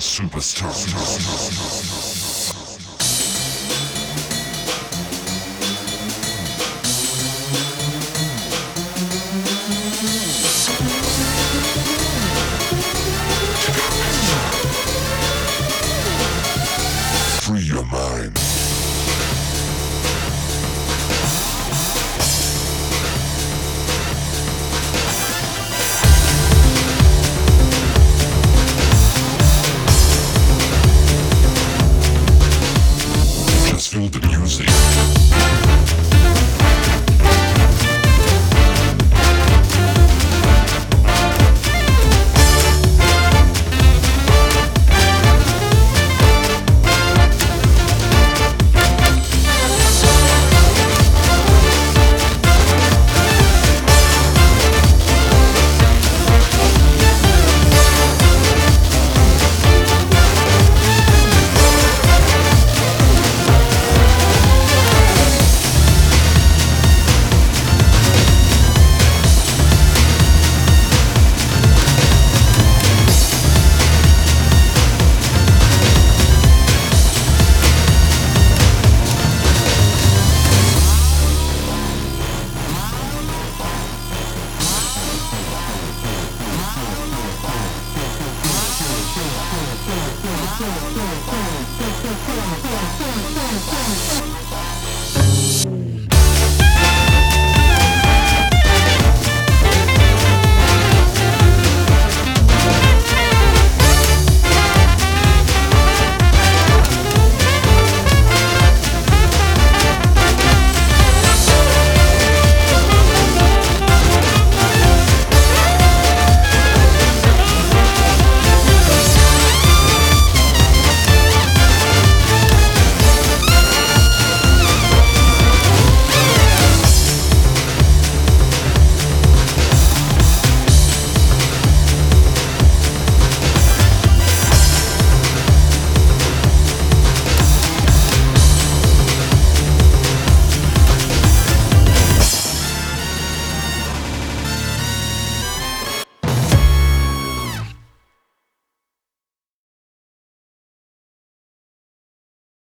superstar. そう